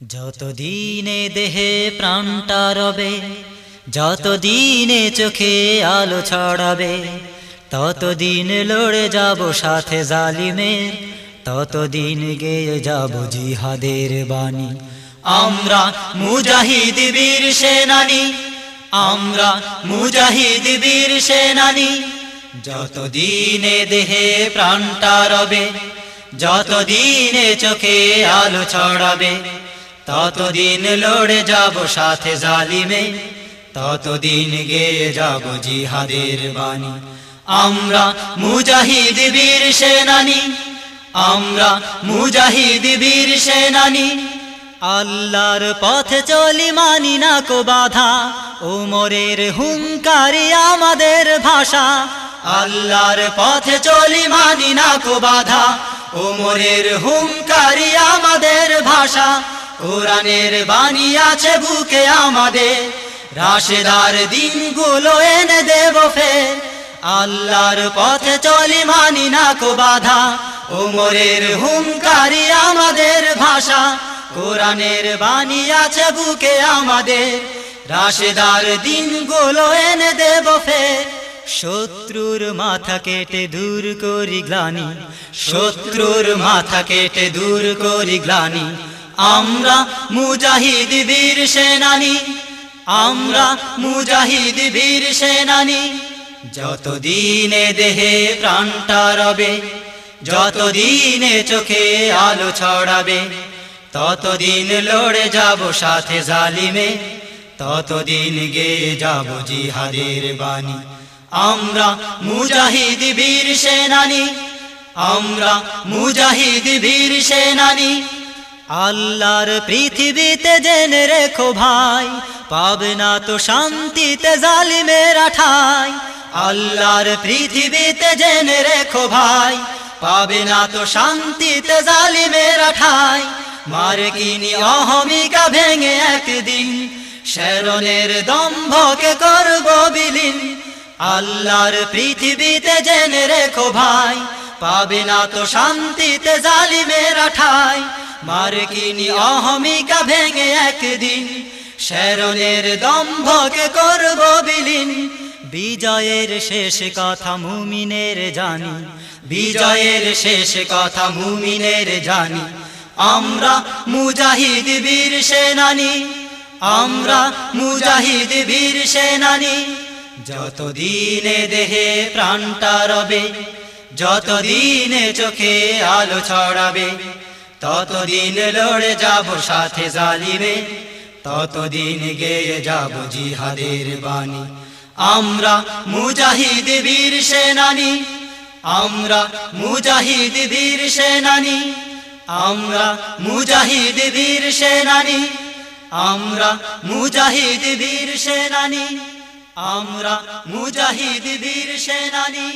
যতদিনে দেহে প্রাণটা রবে যতদিনে চোখে আলো ছড়াবে, ততদিন লড়ে যাব সাথে জালিমের, ততদিন গেয়ে যাব জিহাদের বাণী। আমরা মুজাহিদ বীর সেনানি, আমরা মুজাহিদ বীর সেনানি। যতদিনে দেহে প্রাণটা রবে যতদিনে চোখে আলো ছড়াবে ততদিন লড়ে যাব সাথে জালিমে, ততদিন গেয়ে যাব জিহাদের বাণী। আমরা মুজাহিদ বীর সেনানি, আমরা মুজাহিদ বীর সেনানি। আল্লাহর পথে চলি মানি না কো বাধা উমরের হুঙ্কারি আমাদের ভাষা। আল্লাহর পথে চলি মানি না কো বাধা উমরের হুঙ্কারি আমাদের ভাষা। কোরআনের বাণী আছে বুকে আমাদের। রাশেদার দিন দিনগুলো এনে দেব ফের। আল্লাহর পথে চলি মানি না কো বাধা। উমরের হুঙ্কারি আমাদের ভাষা। কোরআনের বাণী আছে বুকে আমাদের। রাশেদার দিনগুলো এনে দেব ফের। শত্রুর মাথা কেটে দূর করি গ্লানি। শত্রুর মাথা কেটে দূর করি গ্লানি। আমরা মুজাহিদ বীর সেনানি, আমরা মুজাহিদ বীর সেনানি। যতদিনে দেহে প্রাণটা রবে যতদিনে চোখে আলো ছড়াবে, ততদিন লড়ে যাব সাথে জালিমে, ততদিন গেয়ে যাব জিহাদের বাণী। আমরা মুজাহিদ বীর সেনানি, আমরা মুজাহিদ বীর সেনানি। আল্লাহর পৃথিবীতে জেনে রেখো ভাই পাবে না তো শান্তিতে জালিমেরা ঠাই আল্লাহর পৃথিবীতে জেনে রেখো ভাই পাবে না তো শান্তিতে জালিমেরা মার কিনি অহমিকা ভেঙে একদিন শেরনের দম্ভকে করব বিলীন। আল্লাহর পৃথিবীতে জেনে রেখো ভাই পাবে না তো শান্তিতে জালিমেরা ঠাই মার কিনি অহমিকা ভেঙে একদিন শেরনের দম্ভকে করব বিলীন। বিজয়ের শেষ কথা মুমিনের জানি। বিজয়ের শেষ কথা মুমিনের জানি। আমরা মুজাহিদ বীর সেনানি। আমরা মুজাহিদ বীর সেনানি। যতদিনে দেহে প্রাণটা রবে, যতদিনে চোখে আলো ছড়াবে ততদিন লড়ে যাব সাথে জালিবে ততদিন গেয়ে যাব জিহাদের বাণী। আমরা মুজাহিদ বীর সেনানি, আমরা মুজাহিদ বীর সেনানি, আমরা মুজাহিদ বীর সেনানি, আমরা মুজাহিদ বীর সেনানি, আমরা মুজাহিদ বীর সেনানি।